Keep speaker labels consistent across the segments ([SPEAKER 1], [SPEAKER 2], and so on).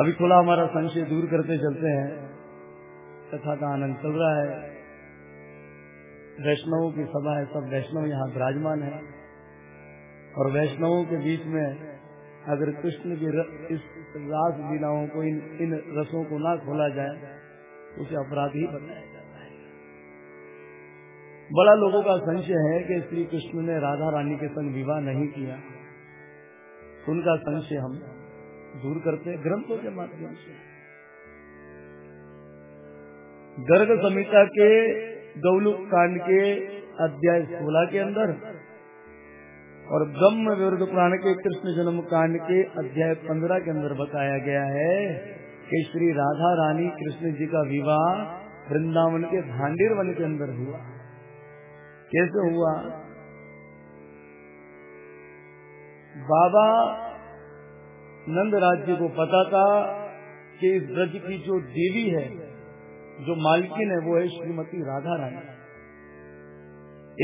[SPEAKER 1] अभी थोड़ा हमारा संशय दूर करते चलते हैं। कथा का आनंद चल रहा है। वैष्णवों की सभा है सब वैष्णव यहाँ विराजमान है। और वैष्णवों के बीच में अगर कृष्ण की र, इस रास लीलाओं को इन इन रसों को ना खोला जाए तो उसे ही बनाया जाता है। बड़ा लोगों का संशय है कि श्री कृष्ण ने राधा रानी के संग विवाह नहीं किया। उनका संशय हम दूर करते हैं, ग्रंथों के माध्यम से। गर्ग संहिता के गौलुक कांड के अध्याय सोलह के अंदर और ब्रह्म विरुद्ध पुराण के कृष्ण जन्म कांड के अध्याय पंद्रह के अंदर बताया गया है कि श्री राधा रानी कृष्ण जी का विवाह वृंदावन के भांडीर वन के अंदर हुआ। कैसे हुआ? बाबा नंद राज्य को पता था कि इस ब्रज की जो देवी है, जो मालकिन है, वो है श्रीमती राधा रानी।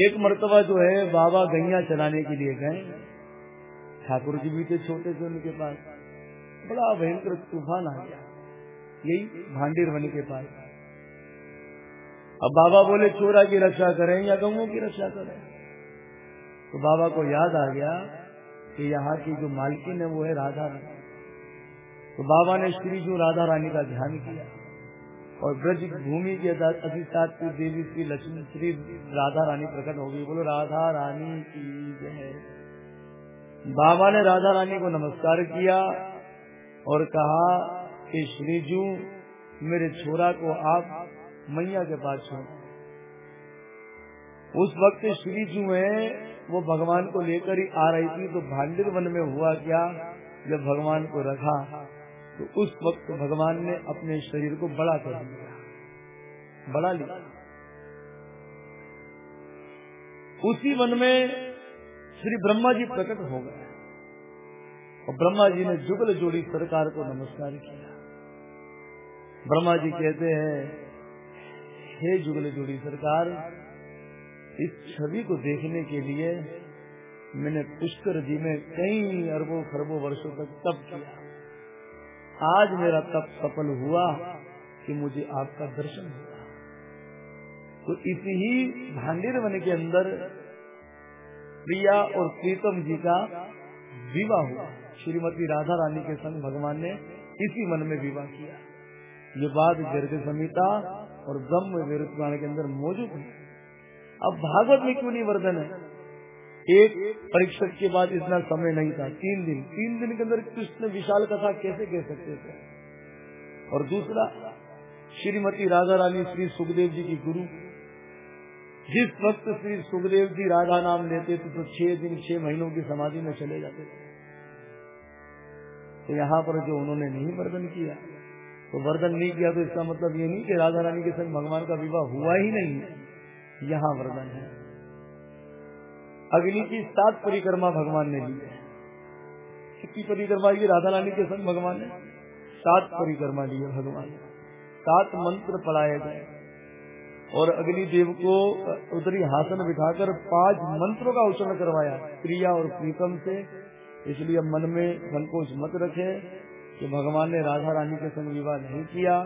[SPEAKER 1] एक मर्तबा जो है, बाबा गैया चलाने के लिए गए। ठाकुर जी भी थे छोटे थे उनके पास। बड़ा भयंकर तूफ़ान आ गया, यही भांडीर वन के पास। अब बाबा बोले, चोरा की रक्षा करें या गऊ की रक्षा करें? तो बाबा को याद आ गया कि यहाँ की जो मालकिन है वो है राधा रानी। तो बाबा ने श्री जो राधा रानी का ध्यान किया और ब्रज भूमि के अधिष्ठात्री देवी श्री लक्ष्मी श्री राधा रानी प्रकट हो गई। बोलो, राधा रानी की जय। बाबा ने राधा रानी को नमस्कार किया और कहा कि श्रीजू मेरे छोरा को आप मैया के पास छोड़। उस वक्त श्रीजू है वो भगवान को लेकर ही आ रही थी तो भांडिर वन में हुआ क्या? जब भगवान को रखा तो उस वक्त भगवान ने अपने शरीर को बड़ा कर लिया बड़ा लिया। उसी वन में श्री ब्रह्मा जी प्रकट हो गए। और ब्रह्मा जी ने जुगल जोड़ी सरकार को नमस्कार किया। ब्रह्मा जी कहते हैं, हे जुगल जोड़ी सरकार इस छवि को देखने के लिए मैंने पुष्कर जी में कई अरबों खरबों वर्षों तक तप किया। आज मेरा तप सफल हुआ कि मुझे आपका दर्शन हुआ। तो इसी ही भांडिर वन के अंदर प्रिया और प्रीतम जी का विवाह हुआ। श्रीमती राधा रानी के संग भगवान ने इसी मन में विवाह किया। ये बात गर्ग समिता और ब्रह्म पुराण के अंदर मौजूद है। अब भागवत में क्यों नहीं वर्धन है? एक परीक्षक के बाद इतना समय नहीं था, तीन दिन। तीन दिन के अंदर कृष्ण विशाल कथा कैसे कह सकते थे? और दूसरा, श्रीमती राधा रानी श्री सुखदेव जी की गुरु। जिस वक्त श्री सुखदेव जी राधा नाम लेते थे तो छह दिन, छह महीनों की समाधि में चले जाते थे। तो यहाँ पर जो उन्होंने नहीं वर्धन किया तो वर्धन नहीं किया तो इसका मतलब ये नहीं कि राधा रानी के संग भगवान का विवाह हुआ ही नहीं। यहाँ वर्धन है। अग्नि की सात परिक्रमा भगवान ने ली है। कितनी परिक्रमा की राधा रानी के संग भगवान ने सात परिक्रमा ली है भगवान। सात मंत्र पढ़ाए गए। और अग्नि देव को उतरी हासन बिठाकर पाँच मंत्रों का उच्चारण करवाया, प्रिया और प्रीतम से। इसलिए मन में संकोच मत रखे कि भगवान ने राधा रानी के संग विवाह नहीं किया।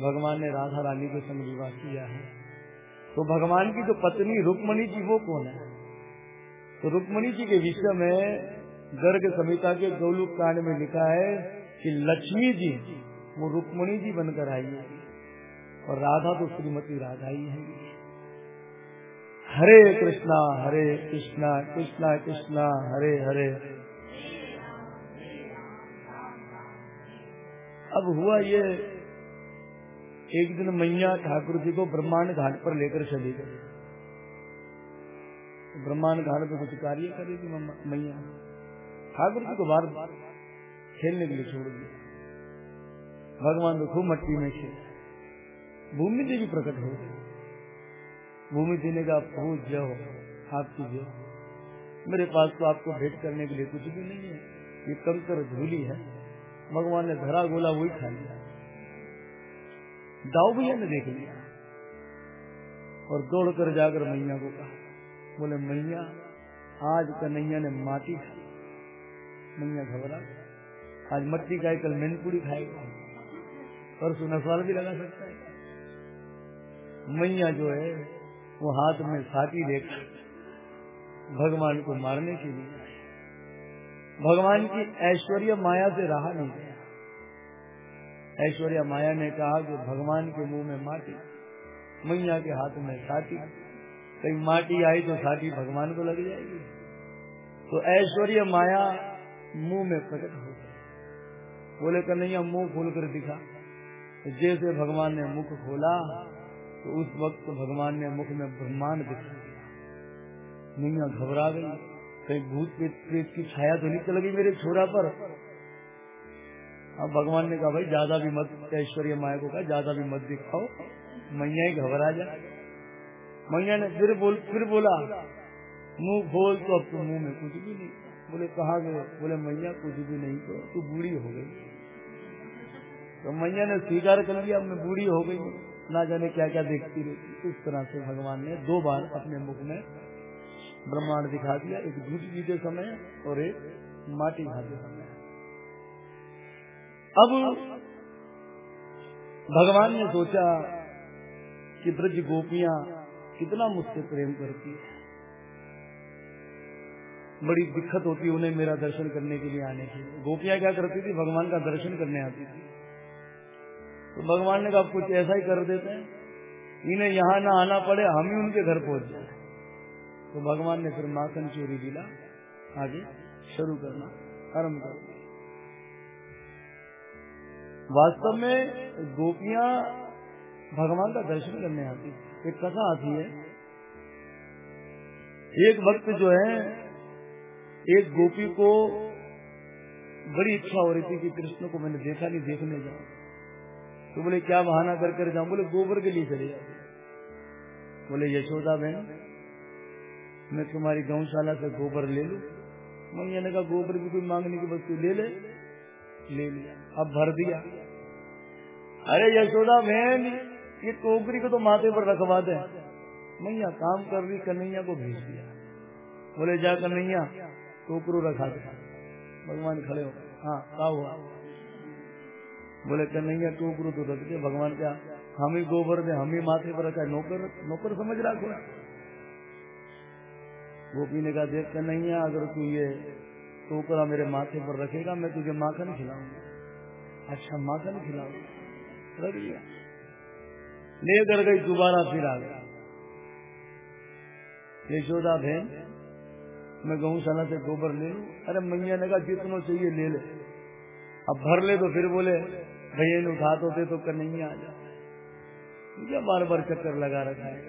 [SPEAKER 1] भगवान ने राधा रानी के संग विवाह किया है। तो भगवान की जो पत्नी रुक्मणी जी, वो कौन है? तो रुक्मणी जी के विषय में गर्ग समिता के गौलुक कांड में लिखा है कि लक्ष्मी जी, वो रुक्मणी जी बनकर आई है और राधा तो श्रीमती राधा ही है। हरे कृष्णा हरे कृष्णा कृष्णा कृष्णा, हरे हरे। अब हुआ ये एक दिन मैया ठाकुर जी को ब्रह्मांड घाट पर लेकर चली गई। ब्रह्मांड घाट पे कुछ कार्य करेगी मैया। ठाकुर जी को बार बार खेलने के लिए छोड़ दिया। भगवान तो खूब मट्टी में खेल। भूमि जी भी प्रकट हो गई। भूमि जी ने कहा बहुत जय हो। आपकी जय मेरे पास तो आपको भेंट करने के लिए कुछ भी नहीं है। ये कंकर धूली है। भगवान ने धरा गोला वही खा लिया। दाऊ भैया ने देख लिया। और दौड़कर जाकर मैया को कहा, बोले, मैया, आज कन्हैया ने माटी खाई। मैया घबरा आज मट्टी का कल मेनपुड़ी खाएगा परसों नसवाल भी लगा सकता है। मैया जो है, वो हाथ में साथी लेकर भगवान को मारने के लिए भगवान की ऐश्वर्य माया से रहा नहीं। ऐश्वर्य माया ने कहा कि भगवान के मुँह में माटी, मैया के हाथ में साथी कहीं माटी आई तो साथी भगवान को लग जाएगी। तो ऐश्वर्य माया मुँह में प्रकट हो गई। बोले, कन्हैया, मुँह खोल कर दिखा। तो जैसे भगवान ने मुख खोला तो उस वक्त भगवान ने मुख में ब्रह्मांड दिखा दिया। मैया घबरा गई। कहीं भूत प्रेत की छाया तो नहीं चल गई मेरे छोरा पर? अब भगवान ने कहा, भाई, ज़्यादा भी मत ऐश्वर्य माया को कहा, ज़्यादा भी मत दिखाओ। मैया ही घबरा जाए मैया ने फिर बोल, फिर बोला, मुँह खोल तो अब तो मुँह में कुछ भी नहीं। बोले, कहा गए? बोले, मैया, कुछ भी नहीं तो तू बूढ़ी हो गई। तो मैया ने स्वीकार कर लिया मैं बूढ़ी हो गई ना जाने क्या क्या देखती रहती इस तरह से भगवान ने दो बार अपने मुख में ब्रह्मांड दिखा दिया। एक दूध पीते समय और एक माटी खाते समय। अब भगवान ने सोचा कि ब्रज गोपियाँ कितना मुझसे प्रेम करती है। बड़ी दिक्कत होती उन्हें मेरा दर्शन करने के लिए आने की। गोपियाँ क्या करती थी? भगवान का दर्शन करने आती थी। तो भगवान ने कहा कुछ ऐसा ही कर देते हैं। इन्हें यहाँ ना आना पड़े, हम ही उनके घर पहुँच जाए। तो भगवान ने फिर माखन चोरी दिला। आगे शुरू करना आरंभ कर वास्तव में गोपियाँ भगवान का दर्शन करने आती एक कथा आती है। एक वक्त जो है, एक गोपी को बड़ी इच्छा हो रही थी कि कृष्ण को मैंने देखा नहीं, देखने जाऊँ। तो बोले, क्या बहाना कर कर जाऊँ? बोले, गोबर के लिए चले जाते बोले, यशोदा बहन, मैं तुम्हारी गौशाला से गोबर ले लू। मैया ने कहा, गोबर की कोई मांगने की वस्तु ले ले। ले लिया। अब भर दिया। अरे यशोदा बहन ये टोकरी को तो माथे पर रखवा दे। मैया, काम कर रही कन्हैया को भेज दिया। बोले, जा कन्हैया, टोकरू रखा दे। भगवान खड़े हो हाँ क्या हुआ? बोले, कन्हैया, टोकरू तो रख दे। भगवान क्या, हम ही गोबर दे, हम ही माथे पर रखा नौकर नौकर समझ रहा गोपी ने कहा देख, कन्हैया, अगर तू ये टोकरा मेरे माथे पर रखेगा, मैं तुझे माखन खिलाऊँगा। अच्छा माखन खिलाऊँगा। रख लिया। लेकर गई, दोबारा फिर आ गया। यशोदा बहन, मैं गौशाला से गोबर ले लू। अरे मैया ने कहा, जितना चाहिए ले ले। अब भर ले तो फिर बोले, भैया ने उठा तो दे तो कन्हैया आ जा। क्या बार बार चक्कर लगा रखा है।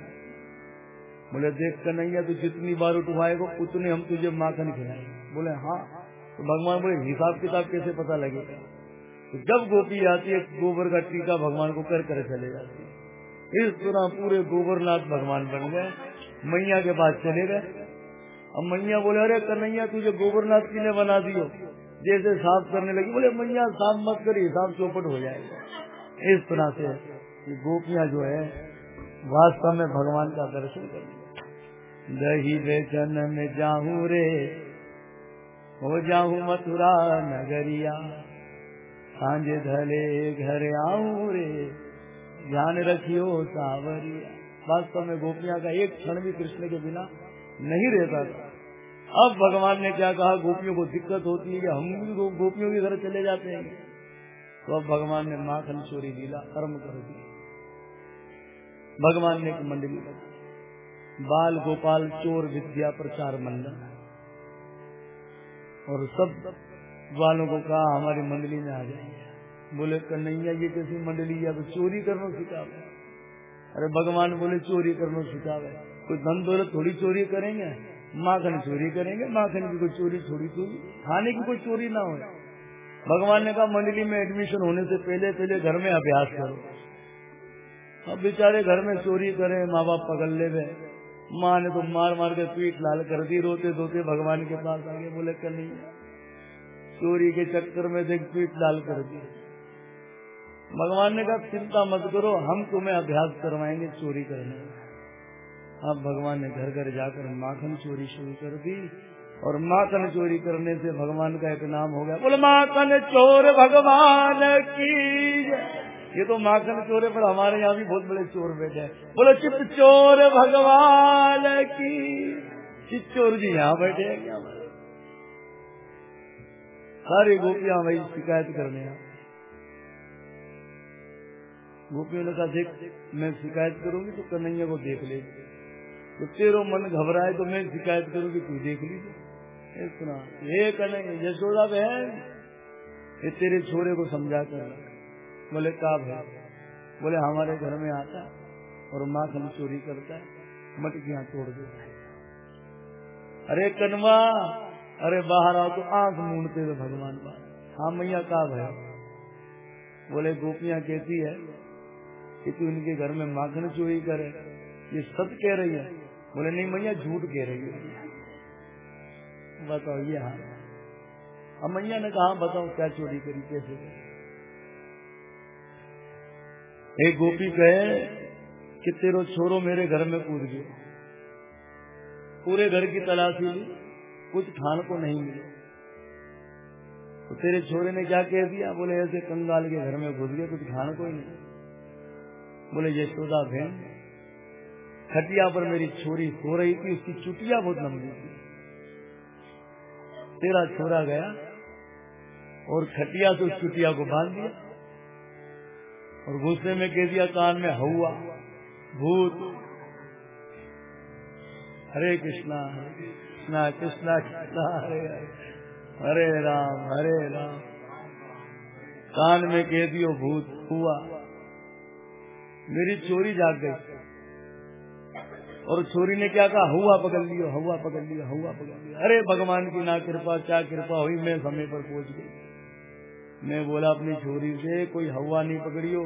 [SPEAKER 1] बोले, देख कन्हैया, तू जितनी बार उठवाएगा, उतने हम तुझे माखन खिलाएँगे। बोले हाँ। तो भगवान बोले, हिसाब किताब कैसे पता लगेगा तो जब गोपी आती है, गोबर का टीका भगवान को कर कर चले जाती है। इस तरह पूरे गोबरनाथ भगवान बन गए। मैया के पास चले गए। अब मैया बोले, अरे कन्हैया, तुझे गोबरनाथ की ने बना दियो। जैसे साफ़ करने लगी। बोले, मैया, साफ़ मत कर हिसाब चौपट हो जाएगा। इस तरह से गोपियाँ जो है, वास्तव में भगवान का दर्शन कर दही बेचन में जाहू रे हो जाहू मथुरा नगरिया। सांझे धले घर आऊ रे, ध्यान रखियो सावरिया। वास्तव में गोपिया का एक क्षण भी कृष्ण के बिना नहीं रहता था। अब भगवान ने क्या कहा? गोपियों को दिक्कत होती है कि हम भी गोपियों के घर चले जाते हैं। तो अब भगवान ने माखन चोरी लीला, कर्म कर दिया भगवान ने एक मंडली बाल गोपाल चोर विद्या प्रचार मंडल। और सब वालों को कहा, हमारी मंडली में आ जाएँगे बोले, कन्हैया ये कैसी मंडली या तो चोरी करना सिखावे अरे, भगवान बोले, चोरी करना सिखावे कोई धन दौलत थोड़ी चोरी करेंगे? माखन चोरी करेंगे? माखन की कोई चोरी थोड़ी चोरी खाने की कोई चोरी ना हो भगवान ने कहा, मंडली में एडमिशन होने से पहले पहले घर में अभ्यास करो। अब बेचारे घर में चोरी करे, माँ बाप पकड़ ले गए। माँ ने तो मार मार कर पीठ लाल कर दी, रोते धोते भगवान के पास आगे बोले कहीं चोरी के चक्कर में देख पीठ लाल कर दी। भगवान ने कहा, चिंता मत करो, हम तुम्हें अभ्यास करवाएँगे चोरी करने। अब भगवान ने घर घर जाकर माखन चोरी शुरू कर दी और माखन चोरी करने से भगवान का एक नाम हो गया। बोले, माखन चोर भगवान की ये तो माखन चोर है पर हमारे यहाँ भी बहुत बड़े चोर बैठे हैं। बोले चिप चोर भगवान की। चिप चोर जी यहाँ बैठे हैं क्या सारी गोपियाँ वही शिकायत करने हैं गोपियों ने कहा, देख, मैं शिकायत करूँगी तो कन्हैया को देख ले। तो तेरो मन घबराए तो मैं शिकायत करूँगी, तू देख लीजिए सुना ये कन्हैया यशोदा बहन, ये तेरे छोरे को समझा कर बोले, का है बोले, हमारे घर में आता है और माखन चोरी करता है, मटकियाँ तोड़ देता है। अरे कनवा अरे बाहर आओ तो आँख मूंदते हुए भगवान बाहर हाँ मैया, का है बोले, गोपियाँ कहती है कि तू इनके घर में माखन चोरी करे। ये सच कह रही है। बोले, नहीं मैया, झूठ कह रही है। बताओ, ये हाँ। मैया ने कहा बताओ, क्या चोरी करी, कैसे करी? एक गोपी कहे कि तेरो छोरो मेरे घर में कूद गया पूरे घर की तलाशी ली, कुछ खान को नहीं मिले। तो तेरे छोरे ने क्या कह दिया? बोले, ऐसे कंगाल के घर में घुस गए, कुछ खान को ही नहीं। बोले यशोदा बहन, खटिया पर मेरी छोरी सो रही थी, उसकी चुटिया बहुत लंबी थी। तेरा छोरा गया और खटिया से उस चुटिया को बाँध दिया। और गुस्से में कह दिया कान में हवा, भूत। हरे कृष्णा कृष्णा कृष्णा कृष्णा, हरे हरे हरे राम हरे राम। कान में कह दियो भूत, हुआ। मेरी चोरी जाग गई। और चोरी ने क्या कहा? हुआ पकड़ लियो, हुआ पकड़ लियो, हुआ पकड़ लियो। अरे भगवान की ना कृपा, क्या कृपा हुई? मैं समय पर पहुँच गई। मैं बोला, अपनी छोरी से कोई हवा नहीं पकड़ियो।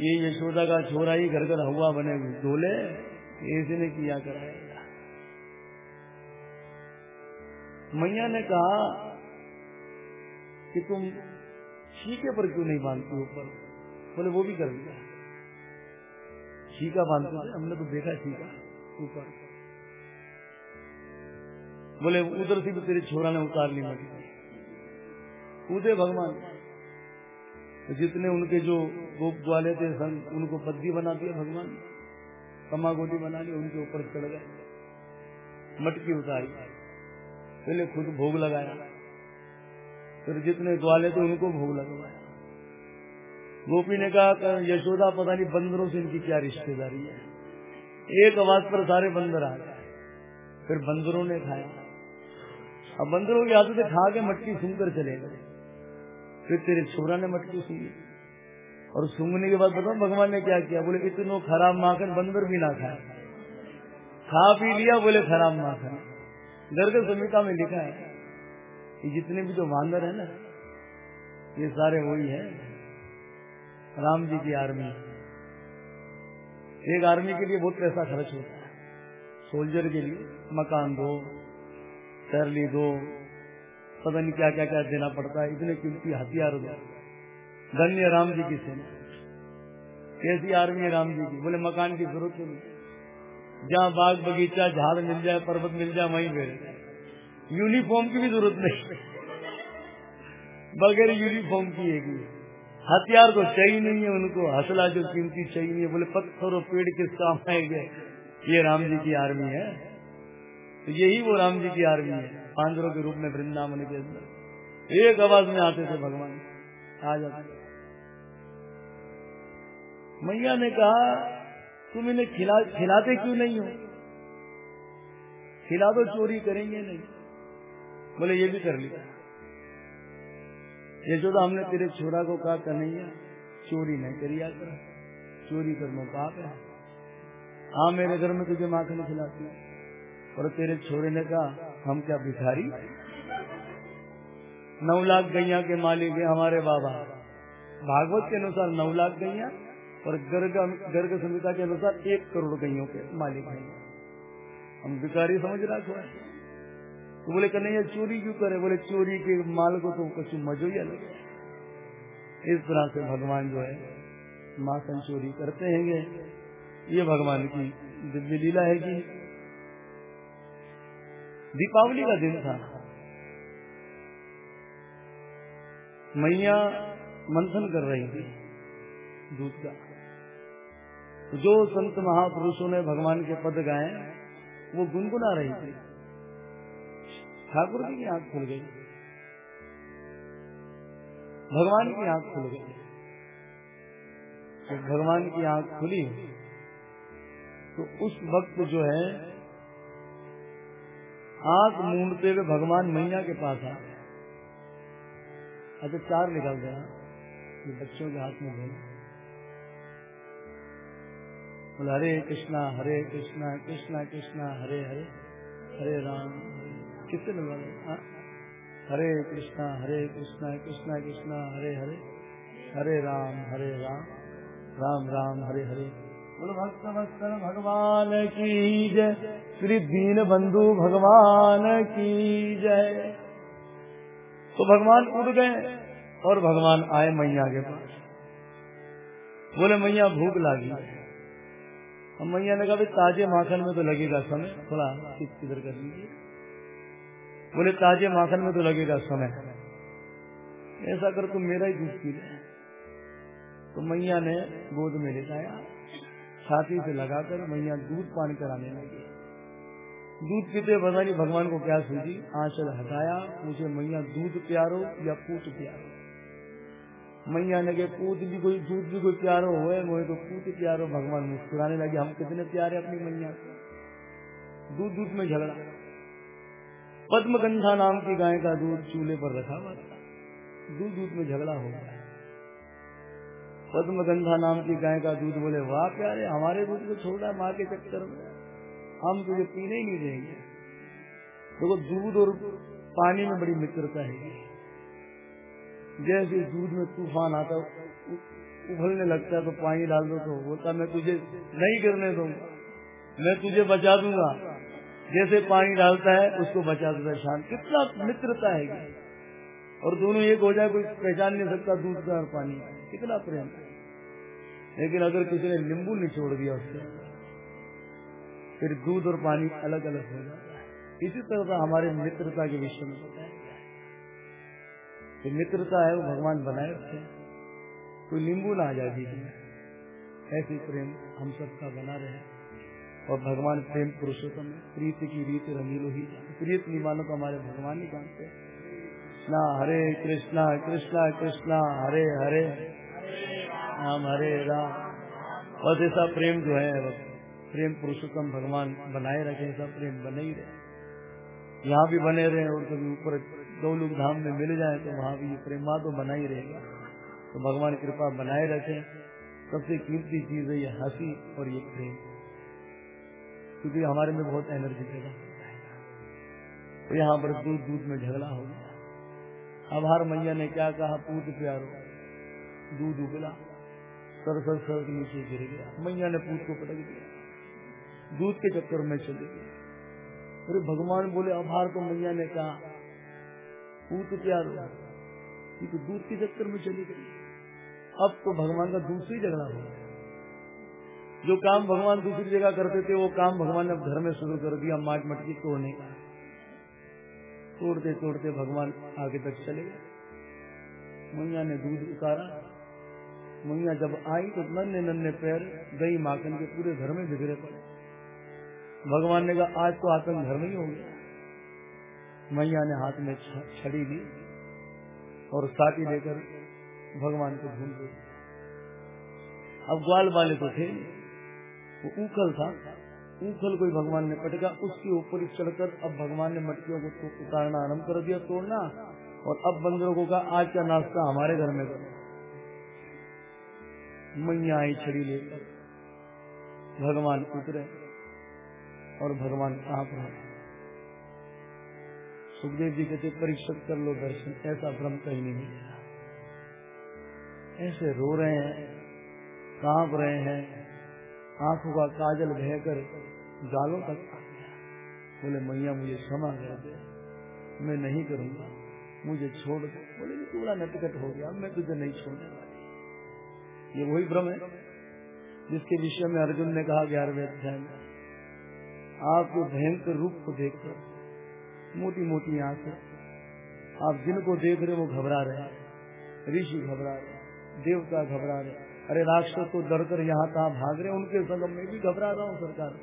[SPEAKER 1] ये यशोदा का छोरा ही घर घर हवा बने डोले इसने किया कराएगा। मैया ने कहा कि, तुम छीके पर क्यों नहीं बांधती ऊपर? बोले, वो भी कर दिया। छीका बांधते थे, हमने तो देखा छीका ऊपर। बोले, उधर से भी तेरे छोरा ने उतार ली मटी कूदे भगवान। जितने उनके जो गोप वाले थे, संग उनको पद्दी बना दिया भगवान। कमा गोटी बना ली, उनके ऊपर चढ़ गए। मटकी उतारी। पहले खुद भोग लगाया। फिर जितने ग्वाले थे, उनको भोग लगवाया। गोपी ने कहा यशोदा, पता नहीं बंदरों से इनकी क्या रिश्तेदारी है। एक आवाज़ पर सारे बंदर आ गए। फिर बंदरों ने खाया। अब बंदरों की आदत खा के मटकी सुनकर चले गए। फिर तेरे छोरा ने मटकी सुनी। और सूंघने के बाद बताओ भगवान ने क्या किया? बोले, इतनो खराब माखन बंदर भी ना खाए। खा पी लिया, बोले, खराब माखन। गर्ग संहिता में लिखा है कि जितने भी जो बांदर है ना, ये सारे वही है। राम जी की आर्मी। एक आर्मी के लिए बहुत पैसा खर्च होता है। सोल्जर के लिए मकान दो सैरली दो पता नहीं क्या क्या क्या देना पड़ता है, इतने कीमती हथियार दो धन्य राम जी की सेना। कैसी आर्मी है राम जी की? बोले, मकान की ज़रूरत नहीं। जहाँ बाग बगीचा, झाड़ मिल जाए, पर्वत मिल जाए, वहीं पे। यूनिफॉर्म की भी ज़रूरत नहीं। बगैर यूनिफॉर्म की। है हथियार तो चाहिए नहीं है उनको, हसला जो कीमती चाहिए नहीं है। बोले, पत्थर और पेड़ किस काम आएँगे ये राम जी की आर्मी है। तो यही वो राम जी की आर्मी है। पांडवों के रूप में वृंदावन के अंदर। एक आवाज़ में आते थे भगवान। आ जाते मैया ने कहा, तुम इन्हें खिला, खिलाते क्यों नहीं हो? खिला दो, चोरी करेंगे नहीं। बोले, ये भी कर लिया ये जो तो हमने तेरे छोरा को कहा, कन्हैया, चोरी नहीं करिया कर चोरी करना पाप है। हाँ मेरे घर में तुझे माखन खिलाती। और तेरे छोरे ने कहा हम क्या भिखारी? नौ लाख गैया के मालिक है हमारे बाबा। भागवत के अनुसार नौ लाख गैया और गर्ग गर्ग संहिता के अनुसार एक करोड़ गैयों के मालिक हैं। हम भिखारी समझ रहा थोड़ा तो बोले, कन्हैया चोरी क्यों करे? बोले, चोरी के माल को तो कुछ मजो ही अलग इस तरह से भगवान जो है, माखन चोरी करते हैं ये भगवान की दिव्य लीला है कि दीपावली का दिन था। मैया मंथन कर रही थी दूध का। जो संत महापुरुषों ने भगवान के पद गाए, वो गुनगुना रही थी। ठाकुर जी की आँख खुल गई। भगवान की आँख खुल गई। तो भगवान की आँख खुली तो उस वक्त जो है आँख मूंदते हुए भगवान मैया के पास आ अच्छा चार निकल गया ये बच्चों के हाथ में देना बोला, हरे कृष्णा हरे कृष्णा कृष्णा कृष्णा, हरे हरे हरे राम कितने मिलवा हाँ? हरे कृष्णा हरे कृष्णा कृष्णा कृष्णा, हरे हरे हरे राम हरे राम राम राम, हरे हरे। बोलो भक्त भगवान की जय। श्री दीन बंधु, भगवान की जय। तो भगवान उड़ गए और भगवान आए मैया के पास। बोले, मैया, भूख लगी हम मैया ने कहा ताजे माखन में तो लगेगा समय। थोड़ा किधर कर लीजिए। बोले, ताजे माखन में तो लगेगा समय। ऐसा कर तुम मेरा ही दूध पी ले। तो मैया ने गोद में लेटाया छाती से लगाकर मैया दूध पान कराने लगी। दूध पीते पता नहीं भगवान को क्या सूझी आंचल हटाया, मुझे मैया दूध प्यारो या पूत प्यारो। मैया कहा पूत भी कोई, दूध भी कोई प्यारो हो मुझे तो पूत प्यारो, भगवान मुस्कुराने लगे, हम कितने प्यारे अपनी मैया दूध दूध में झगड़ा। पद्मगंधा नाम की गाय का दूध चूल्हे पर रखा हुआ था। दूध दूध में झगड़ा हो गया। पद्मगंधा नाम की गाय का दूध बोले, वाह प्यारे, हमारे दूध को छोड़ा माँ के चक्कर में। हम तुझे पीने ही नहीं देंगे। देखो तो दूध और पानी में बड़ी मित्रता है। जैसे दूध में तूफ़ान आता उभलने लगता है तो पानी डाल दो तो बोलता, मैं तुझे नहीं करने दूँगा। मैं तुझे बचा दूँगा। जैसे पानी डालता है, उसको बचा देता है शांत। कितना मित्रता है और दोनों एक हो जाए, कोई पहचान नहीं सकता दूध का और पानी कितना प्रेम। लेकिन अगर किसी ने नींबू निचोड़ दिया उससे, फिर दूध और पानी अलग अलग हो जाता है। इसी तरह का हमारे मित्रता के विषय में तो मित्रता है, वो भगवान बनाए रखे कोई नींबू ना आ जाए बीच में। ऐसी प्रेम हम सबका बना रहे। और भगवान प्रेम पुरुषोत्तम है। प्रीति की रीत रंगीलो ही। प्रीत निवानों को हमारे भगवान ही जानते हैं। कृष्णा, हरे कृष्णा कृष्णा कृष्णा, हरे हरे। राम हरे राम। और ऐसा प्रेम जो है प्रेम पुरुषोत्तम भगवान बनाए रखे, ऐसा प्रेम बने ही रहे। यहाँ भी बने रहे और कभी ऊपर दो लोग धाम में मिल जाए तो वहाँ भी प्रेमा तो बना ही रहेगा। तो भगवान कृपा बनाए रखे। सबसे कीमती चीज़ है ये हँसी और ये प्रेम। क्योंकि हमारे में बहुत एनर्जी पैदा तो यहाँ पर दूध दूध में झगड़ा हो गया। अब हर मैया ने क्या कहा, पूत प्यारो, दूध उबला। सर सर के नीचे गिर गया। मैया ने पूत को पटक दिया। दूध के चक्कर में चले गए। अरे भगवान बोले अभार को मैया ने कहा। पूत प्यारो तो दूध के चक्कर में चली गई। अब तो भगवान का दूसरी झगड़ा हो जो काम भगवान दूसरी जगह करते थे, वो काम भगवान ने घर में शुरू कर दिया। माट मटकी तोड़ने का तोड़ते तोड़ते भगवान आगे तक चले गए। मैया ने दूध उतारा। मैया जब आई तो नन्हे नन्हे पैर गई माखन के पूरे घर में बिगड़े पड़े। भगवान ने कहा, आज तो आतंक घर में ही हो गया। मैया ने हाथ में छड़ी ली और साथी लेकर भगवान को ढूंढ गई। अब ग्वाल वाले तो थे, वो उखल था। उखल कोई भगवान ने पटका, उसके ऊपर चढ़कर अब भगवान ने मटकियों को तो उतारना आरंभ कर दिया, तोड़ना और अब बंदरों को कहा, आज का नाश्ता हमारे घर में करो? मैया आई छड़ी लेकर भगवान उतरे और भगवान कहा पर सुखदेव जी कहते, परीक्षित कर लो दर्शन, ऐसा भ्रम कहीं नहीं मिलेगा ऐसे रो रहे हैं, काँप रहे हैं, आँखों का काजल बहकर गालों तक आ गया। बोले, मैया, मुझे क्षमा कर मैं नहीं करूँगा, मुझे छोड़ दो। बोले पूरा नटकट हो गया, मैं तुझे नहीं छोड़ने वाली। ये वही भ्रम है, जिसके विषय में अर्जुन ने कहा ग्यारहवें अध्याय में आपके भयंकर रूप को देखकर मोटी मोटी आँखें, आप जिनको देख रहे वो घबरा रहे हैं, ऋषि घबरा रहे देवता घबरा रहे अरे राक्षस तो डर कर यहाँ कहा भाग रहे उनके संगम में भी घबरा रहा हूँ सरकार।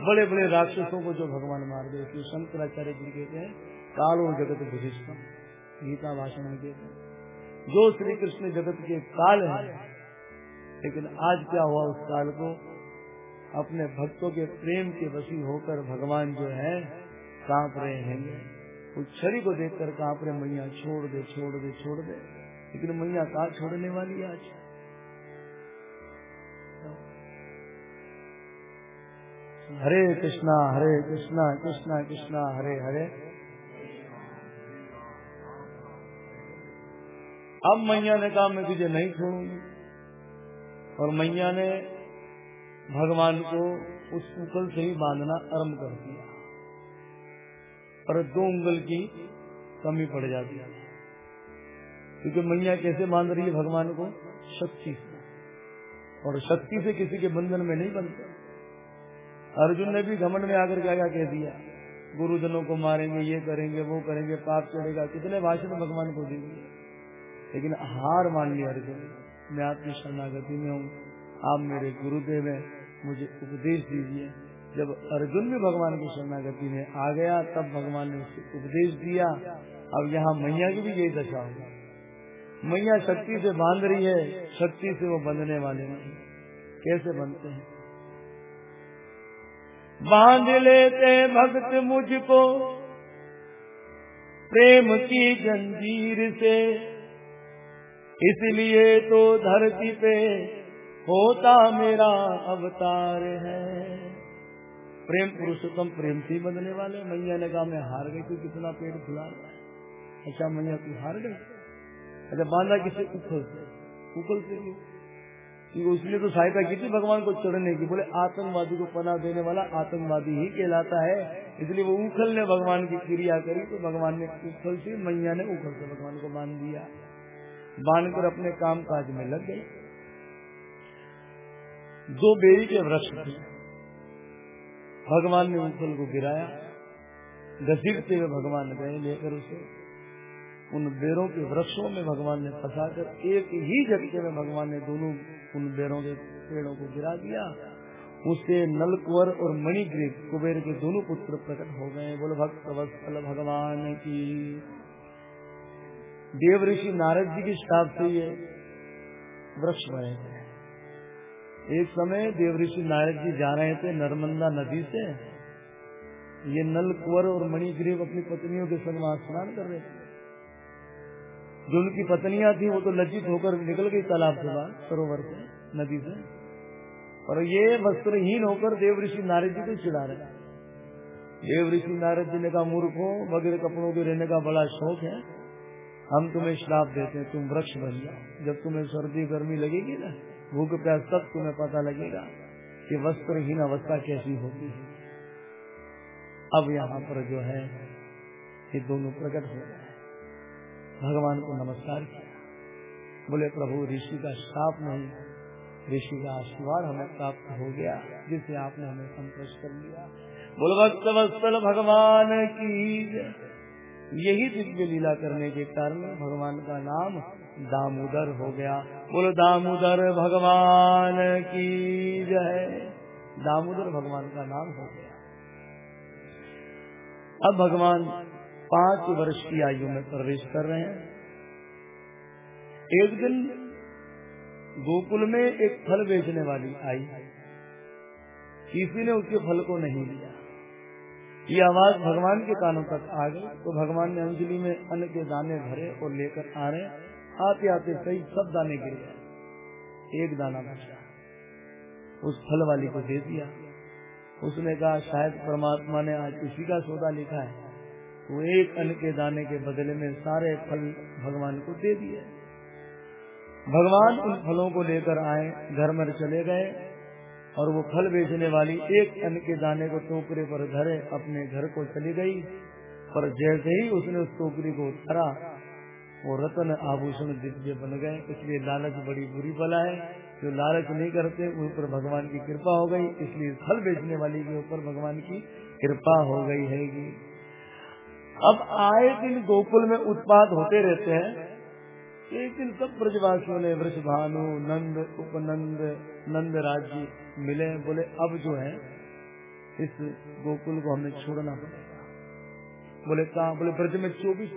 [SPEAKER 1] बड़े बड़े राक्षसों को जो भगवान मार दे शंकराचार्य जी कहते हैं, कालो जगत विशिष्ट गीता भाषण में कहते हैं। जो श्री कृष्ण जगत के काल है, लेकिन आज क्या हुआ उस काल को? अपने भक्तों के प्रेम के वसी होकर भगवान जो है, काँप रहे हैं उस छरी को देखकर काँप रहे, मैया छोड़ दे छोड़ दे छोड़ दे। लेकिन मैया कहा छोड़ने वाली आज? हरे कृष्णा हरे कृष्णा कृष्णा कृष्णा, हरे हरे। अब मैया ने कहा, मैं तुझे नहीं छोड़ूँगी। और मैया ने भगवान को उस उंगल से ही बांधना आरंभ कर दिया। पर दो उंगल की कमी पड़ जाती है। क्योंकि मैया कैसे बाँध रही है भगवान को? शक्ति से। और शक्ति से किसी के बंधन में नहीं बनता। अर्जुन ने भी घमंड में आकर क्या क्या कह दिया, गुरुजनों को मारेंगे, ये करेंगे, वो करेंगे, पाप चढ़ेगा। कितने भाषण भगवान को देंगे लेकिन हार मान लिया अर्जुन मैं आपकी शरणागति में हूँ, आप मेरे गुरुदेव हैं, मुझे उपदेश दीजिए। जब अर्जुन भी भगवान की शरणागति में आ गया, तब भगवान ने उसे उपदेश दिया। अब यहाँ मैया की भी यही दशा होगी। मैया शक्ति से बाँध रही है, शक्ति से वो बंधने वाले नहीं। कैसे बनते हैं? बाँध लेते भक्त मुझको, प्रेम की जंजीर से। इसलिए तो धरती पे होता मेरा अवतार है। प्रेम पुरुषोत्तम प्रेम से बदलने वाले मैया ने कहा, मैं हार गई तू कितना पेट फुला रहा है? अच्छा मैया, तू हार गई? अच्छा बांधा किसे उखल से उखल से क्योंकि उसने तो सहायता की थी भगवान को चढ़ने की। बोले, आतंकवादी को पना देने वाला आतंकवादी ही कहलाता है। इसलिए वो उखल ने भगवान की क्रिया करी तो भगवान ने उखल से, मैया ने उखल से भगवान को बाँध दिया। बाँध कर अपने काम काज में लग गए। दो बेरी के वृक्ष थे। भगवान ने उखल को गिराया। घसीटते हुए भगवान गए लेकर उसे। उन बेरों के वृक्षों में भगवान ने फंसाकर एक ही झटके में भगवान ने दोनों उन बेरों के पेड़ों को गिरा दिया। उससे नलकुवर और मणिग्रीव कुबेर के दोनों पुत्र प्रकट हो गए। बोलो, भक्त वत्सल भगवान की। देव ऋषि नारद जी की श्राप से ये वृक्ष बने थे एक समय देव ऋषि नारद जी जा रहे थे नर्मदा नदी से। ये नल कुंवर और मणिग्रीव अपनी पत्नियों के संग वहाँ स्नान कर रहे थे। जो उनकी पत्नियाँ थी, वो तो लज्जित होकर निकल गई तालाब से बाहर, सरोवर से, नदी से। और ये वस्त्रहीन होकर देव ऋषि नारद जी को चिढ़ा रहे देव ऋषि नारद जी ने कहा, मूर्खों, बगैर कपड़ों के रहने का बड़ा शौक है। हम तुम्हें श्राप देते हैं, तुम वृक्ष बन जाओ। जब तुम्हें सर्दी गर्मी लगेगी ना, भूख प्यास, तब तुम्हें पता लगेगा कि वस्त्रहीन अवस्था कैसी होती है। अब यहाँ पर जो है, ये दोनों प्रकट हो गए। भगवान को नमस्कार किया। बोले, प्रभु, ऋषि का श्राप नहीं, ऋषि का आशीर्वाद हमें प्राप्त हो गया, जिसे आपने हमें संतोष कर लिया बोल, वत्सल भगवान की यही दिव्य लीला करने के कारण भगवान का नाम दामोदर हो गया। बोलो, दामोदर भगवान की जय। दामोदर भगवान का नाम हो गया। अब भगवान पाँच वर्ष की आयु में प्रवेश कर रहे हैं। एक दिन गोकुल में एक फल बेचने वाली आई। किसी ने उसके फल को नहीं लिया। ये आवाज़ भगवान के कानों तक आ गई तो भगवान ने अंजलि में अन्न के दाने भरे और लेकर आ रहे आते आते सही सब दाने गिर गए। एक दाना बचा। उस फल वाली को दे दिया। उसने कहा, शायद परमात्मा ने आज उसी का सौदा लिखा है। वो एक अन्न के दाने के बदले में सारे फल भगवान को दे दिए। भगवान उन फलों को लेकर आए, घर में चले गए। और वो फल बेचने वाली एक अन्न के दाने को टोकरे पर धरे, अपने घर को चली गई। पर जैसे ही उसने उस टोकरी को उतारा, वो रतन आभूषण दिव्य बन गए। इसलिए लालच बड़ी बुरी बला है। जो लालच नहीं करते, उन पर भगवान की कृपा हो गई। इसलिए फल बेचने वाली के ऊपर भगवान की कृपा हो गई है अब आए दिन गोकुल में उत्पाद होते रहते हैं। एक दिन सब ब्रजवासियों ने वृष भानु नंद, उपनंद, नंद राज्य मिले, बोले, अब जो है, इस गोकुल को हमें छोड़ना पड़ेगा। बोले, कहा? बोले, ब्रज में चौबीस